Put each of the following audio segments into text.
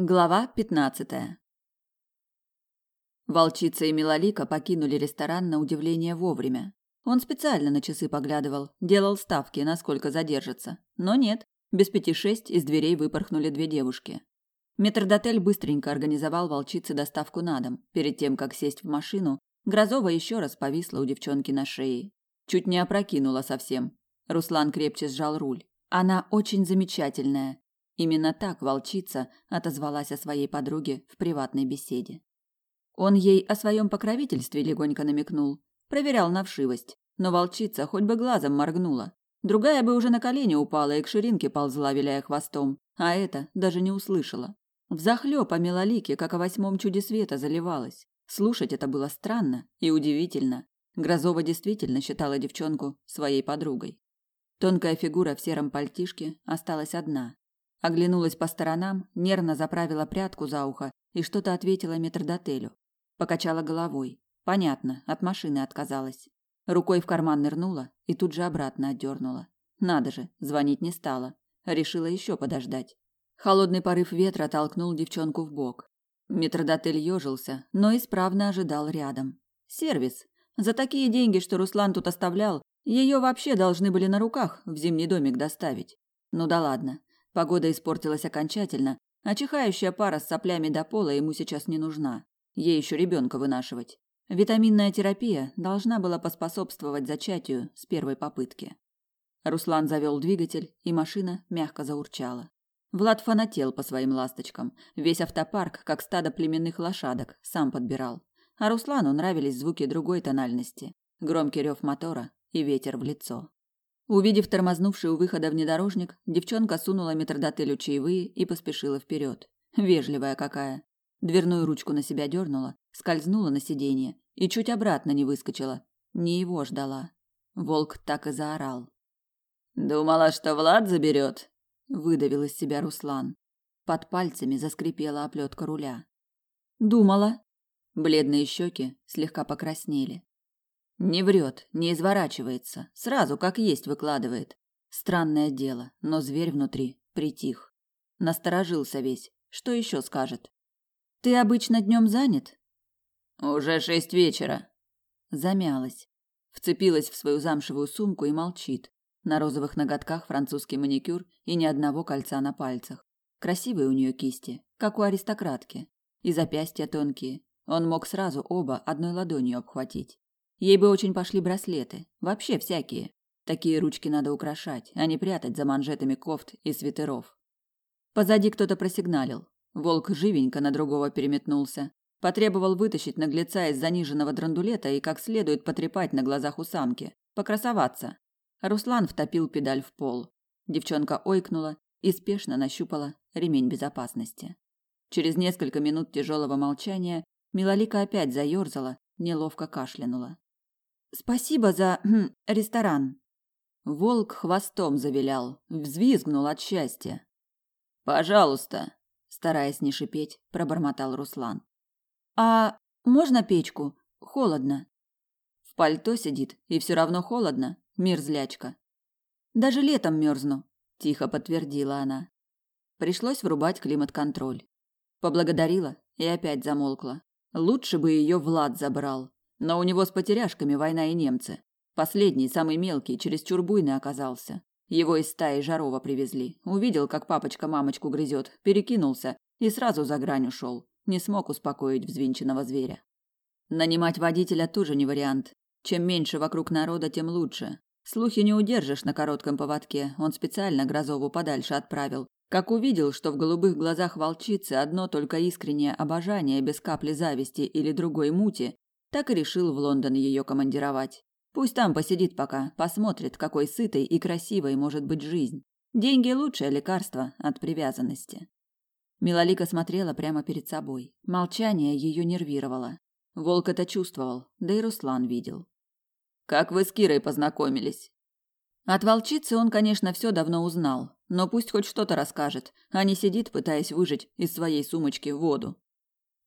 Глава пятнадцатая. Волчица и Милолика покинули ресторан на удивление вовремя. Он специально на часы поглядывал, делал ставки, насколько задержится. Но нет, без пяти шесть из дверей выпорхнули две девушки. Метрдотель быстренько организовал волчице доставку на дом. Перед тем, как сесть в машину, Грозова еще раз повисла у девчонки на шее. Чуть не опрокинула совсем. Руслан крепче сжал руль. Она очень замечательная, Именно так волчица отозвалась о своей подруге в приватной беседе. Он ей о своем покровительстве легонько намекнул, проверял на вшивость, но волчица хоть бы глазом моргнула. Другая бы уже на колени упала и к ширинке ползла, виляя хвостом, а эта даже не услышала. Взахлёб о Милолике, как о восьмом чуде света, заливалась. Слушать это было странно и удивительно. Грозова действительно считала девчонку своей подругой. Тонкая фигура в сером пальтишке осталась одна, Оглянулась по сторонам, нервно заправила прядку за ухо и что-то ответила метрдотелю. Покачала головой. Понятно, от машины отказалась. Рукой в карман нырнула и тут же обратно отдернула. Надо же, звонить не стала. Решила еще подождать. Холодный порыв ветра толкнул девчонку в бок. Метрдотель ежился, но исправно ожидал рядом. Сервис. За такие деньги, что Руслан тут оставлял, ее вообще должны были на руках в зимний домик доставить. Ну да ладно. Погода испортилась окончательно, а чихающая пара с соплями до пола ему сейчас не нужна. Ей еще ребенка вынашивать. Витаминная терапия должна была поспособствовать зачатию с первой попытки. Руслан завел двигатель, и машина мягко заурчала. Влад фанател по своим ласточкам. Весь автопарк, как стадо племенных лошадок, сам подбирал. А Руслану нравились звуки другой тональности. Громкий рев мотора и ветер в лицо. Увидев тормознувший у выхода внедорожник, девчонка сунула метрдотелю чаевые и поспешила вперед. Вежливая какая. Дверную ручку на себя дернула, скользнула на сиденье и чуть обратно не выскочила. Не его ждала. Волк так и заорал. «Думала, что Влад заберет?» – выдавил из себя Руслан. Под пальцами заскрипела оплетка руля. «Думала». Бледные щеки слегка покраснели. Не врет, не изворачивается, сразу как есть выкладывает. Странное дело, но зверь внутри притих. Насторожился весь. Что еще скажет? Ты обычно днем занят? Уже шесть вечера. Замялась. Вцепилась в свою замшевую сумку и молчит. На розовых ноготках французский маникюр и ни одного кольца на пальцах. Красивые у нее кисти, как у аристократки. И запястья тонкие. Он мог сразу оба одной ладонью обхватить. Ей бы очень пошли браслеты, вообще всякие. Такие ручки надо украшать, а не прятать за манжетами кофт и свитеров. Позади кто-то просигналил. Волк живенько на другого переметнулся. Потребовал вытащить наглеца из заниженного драндулета и как следует потрепать на глазах у самки. Покрасоваться. Руслан втопил педаль в пол. Девчонка ойкнула и спешно нащупала ремень безопасности. Через несколько минут тяжелого молчания Милолика опять заерзала, неловко кашлянула. Спасибо за хм, ресторан. Волк хвостом завилял, взвизгнул от счастья. Пожалуйста, стараясь не шипеть, пробормотал Руслан. А можно печку? Холодно. В пальто сидит, и все равно холодно, мерзлячка. Даже летом мерзну, тихо подтвердила она. Пришлось врубать климат-контроль. Поблагодарила и опять замолкла. Лучше бы ее Влад забрал. Но у него с потеряшками война и немцы. Последний, самый мелкий, чересчур буйный оказался. Его из стаи Жарова привезли. Увидел, как папочка мамочку грызет, перекинулся и сразу за грань ушел. Не смог успокоить взвинченного зверя. Нанимать водителя тоже не вариант. Чем меньше вокруг народа, тем лучше. Слухи не удержишь на коротком поводке. Он специально Грозову подальше отправил. Как увидел, что в голубых глазах волчицы одно только искреннее обожание без капли зависти или другой мути, так и решил в Лондон ее командировать. Пусть там посидит пока, посмотрит, какой сытой и красивой может быть жизнь. Деньги лучшее лекарство от привязанности. Милолика смотрела прямо перед собой. Молчание ее нервировало. Волк это чувствовал, да и Руслан видел. Как вы с Кирой познакомились? От волчицы он, конечно, все давно узнал, но пусть хоть что-то расскажет, а не сидит, пытаясь выжать из своей сумочки воду.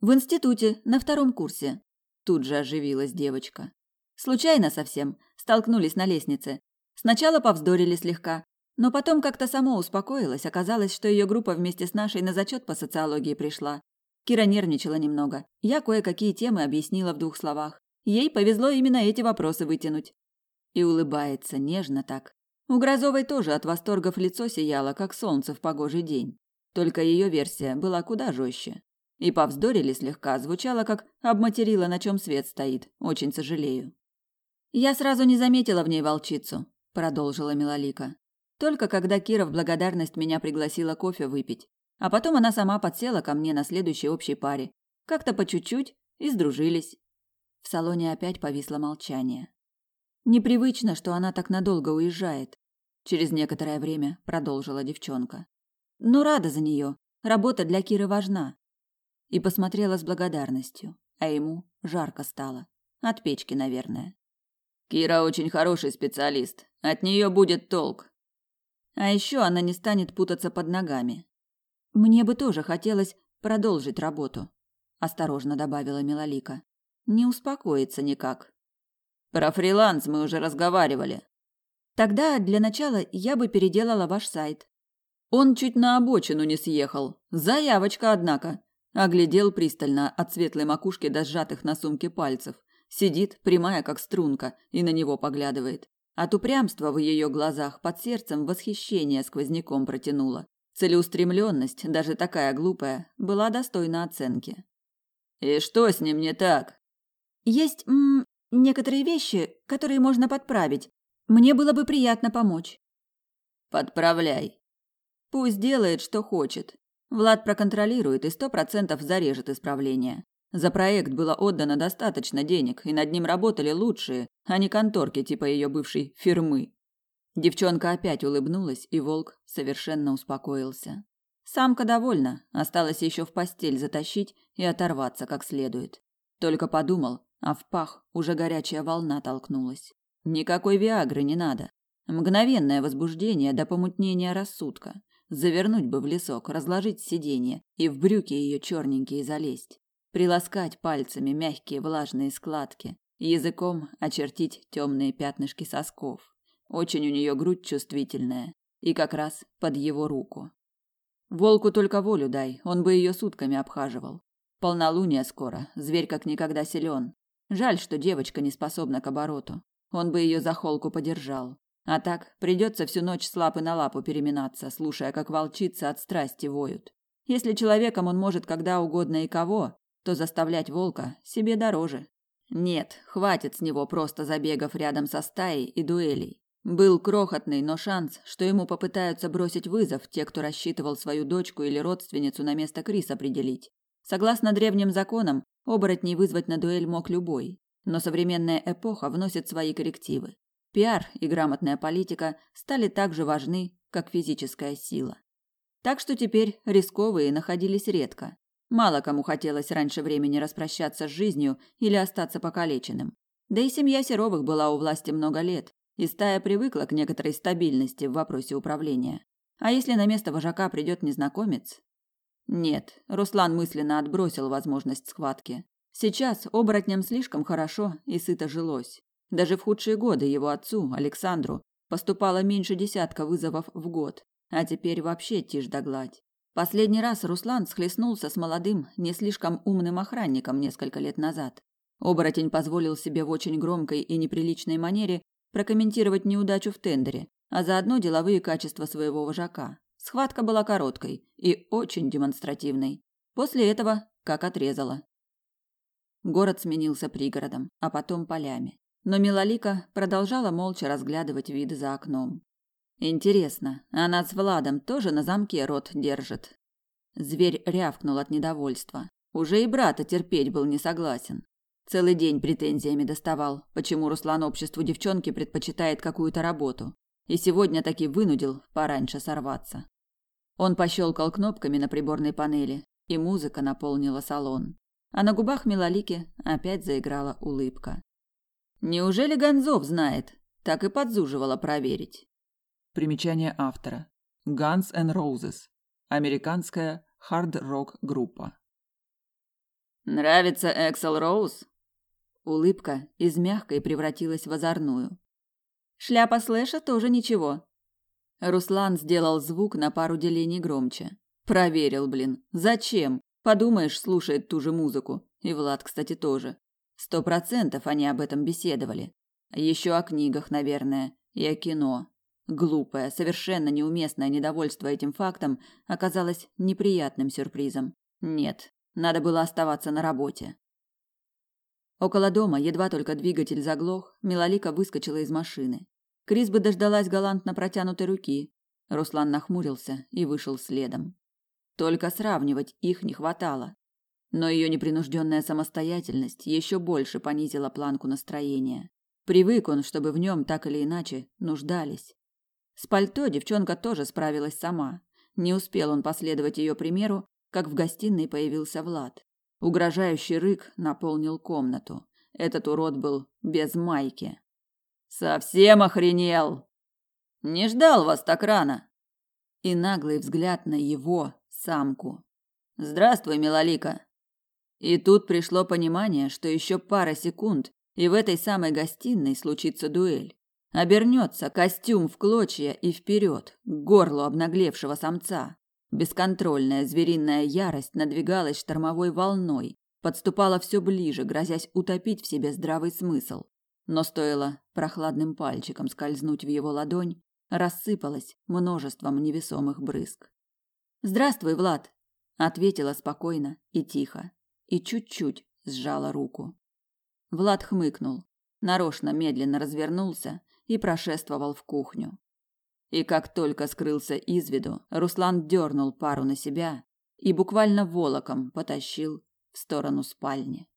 В институте, на втором курсе. Тут же оживилась девочка. Случайно совсем, столкнулись на лестнице. Сначала повздорили слегка, Но потом как-то само успокоилась, оказалось, что ее группа вместе с нашей на зачет по социологии пришла. Кира нервничала немного. Я кое-какие темы объяснила в двух словах. Ей повезло именно эти вопросы вытянуть. И улыбается нежно так. У Грозовой тоже от восторгов лицо сияло, как солнце в погожий день. Только ее версия была куда жестче. И повздорили слегка, звучало как «обматерила, на чем свет стоит, очень сожалею». «Я сразу не заметила в ней волчицу», – продолжила Милолика. «Только когда Кира в благодарность меня пригласила кофе выпить. А потом она сама подсела ко мне на следующей общей паре. Как-то по чуть-чуть и сдружились. В салоне опять повисло молчание. Непривычно, что она так надолго уезжает. Через некоторое время продолжила девчонка. Но рада за нее. Работа для Киры важна. И посмотрела с благодарностью, а ему жарко стало. От печки, наверное. Кира очень хороший специалист. От нее будет толк. А еще она не станет путаться под ногами. Мне бы тоже хотелось продолжить работу, осторожно добавила Милолика. Не успокоится никак. Про фриланс мы уже разговаривали. Тогда для начала я бы переделала ваш сайт. Он чуть на обочину не съехал. Заявочка, однако. Оглядел пристально от светлой макушки до сжатых на сумке пальцев. Сидит, прямая как струнка, и на него поглядывает. От упрямства в ее глазах под сердцем восхищение сквозняком протянуло. Целеустремленность, даже такая глупая, была достойна оценки. «И что с ним не так?» «Есть м, некоторые вещи, которые можно подправить. Мне было бы приятно помочь». «Подправляй». «Пусть делает, что хочет. Влад проконтролирует и сто процентов зарежет исправление. За проект было отдано достаточно денег, и над ним работали лучшие, а не конторки типа ее бывшей фирмы. Девчонка опять улыбнулась, и волк совершенно успокоился. Самка довольна, осталось еще в постель затащить и оторваться как следует. Только подумал, а в пах уже горячая волна толкнулась. Никакой виагры не надо. Мгновенное возбуждение до помутнения рассудка. Завернуть бы в лесок, разложить сиденье и в брюки ее черненькие залезть. Приласкать пальцами мягкие влажные складки, языком очертить темные пятнышки сосков. Очень у нее грудь чувствительная, и как раз под его руку. Волку только волю дай, он бы ее сутками обхаживал. Полнолуние скоро, зверь как никогда силен. Жаль, что девочка не способна к обороту. Он бы ее за холку подержал. А так придется всю ночь с лапы на лапу переминаться, слушая, как волчицы от страсти воют. Если человеком он может когда угодно и кого, то заставлять волка себе дороже. Нет, хватит с него просто забегов рядом со стаей и дуэлей. Был крохотный, но шанс, что ему попытаются бросить вызов те, кто рассчитывал свою дочку или родственницу на место Крис определить. Согласно древним законам, оборотней вызвать на дуэль мог любой. Но современная эпоха вносит свои коррективы. Пиар и грамотная политика стали так же важны, как физическая сила. Так что теперь рисковые находились редко. Мало кому хотелось раньше времени распрощаться с жизнью или остаться покалеченным. Да и семья Серовых была у власти много лет, и стая привыкла к некоторой стабильности в вопросе управления. А если на место вожака придет незнакомец? Нет, Руслан мысленно отбросил возможность схватки. Сейчас оборотням слишком хорошо и сыто жилось. Даже в худшие годы его отцу, Александру, поступало меньше десятка вызовов в год, а теперь вообще тишь да гладь. Последний раз Руслан схлестнулся с молодым, не слишком умным охранником несколько лет назад. Оборотень позволил себе в очень громкой и неприличной манере прокомментировать неудачу в тендере, а заодно деловые качества своего вожака. Схватка была короткой и очень демонстративной. После этого как отрезала. Город сменился пригородом, а потом полями. Но Милолика продолжала молча разглядывать виды за окном. Интересно, она с Владом тоже на замке рот держит? Зверь рявкнул от недовольства. Уже и брата терпеть был не согласен. Целый день претензиями доставал, почему Руслан обществу девчонки предпочитает какую-то работу. И сегодня таки вынудил пораньше сорваться. Он пощелкал кнопками на приборной панели, и музыка наполнила салон. А на губах Милолики опять заиграла улыбка. Неужели Гонзов знает? Так и подзуживала проверить. Примечание автора. Guns N' Roses. Американская хард-рок группа. Нравится Эксел Роуз? Улыбка из мягкой превратилась в озорную. Шляпа Слэша тоже ничего. Руслан сделал звук на пару делений громче. Проверил, блин. Зачем? Подумаешь, слушает ту же музыку. И Влад, кстати, тоже. Сто процентов они об этом беседовали. Еще о книгах, наверное, и о кино. Глупое, совершенно неуместное недовольство этим фактом оказалось неприятным сюрпризом. Нет, надо было оставаться на работе. Около дома, едва только двигатель заглох, Милолика выскочила из машины. Крис бы дождалась галантно протянутой руки. Руслан нахмурился и вышел следом. Только сравнивать их не хватало. Но ее непринужденная самостоятельность еще больше понизила планку настроения. Привык он, чтобы в нем так или иначе нуждались. С пальто девчонка тоже справилась сама. Не успел он последовать ее примеру, как в гостиной появился Влад. Угрожающий рык наполнил комнату. Этот урод был без майки. Совсем охренел. Не ждал вас так рано. И наглый взгляд на его самку. Здравствуй, Милолика. И тут пришло понимание, что еще пара секунд, и в этой самой гостиной случится дуэль. Обернется костюм в клочья и вперед, к горлу обнаглевшего самца. Бесконтрольная звериная ярость надвигалась штормовой волной, подступала все ближе, грозясь утопить в себе здравый смысл. Но стоило прохладным пальчиком скользнуть в его ладонь, рассыпалась множеством невесомых брызг. "Здравствуй, Влад", ответила спокойно и тихо и чуть-чуть сжала руку. Влад хмыкнул, нарочно медленно развернулся и прошествовал в кухню. И как только скрылся из виду, Руслан дернул пару на себя и буквально волоком потащил в сторону спальни.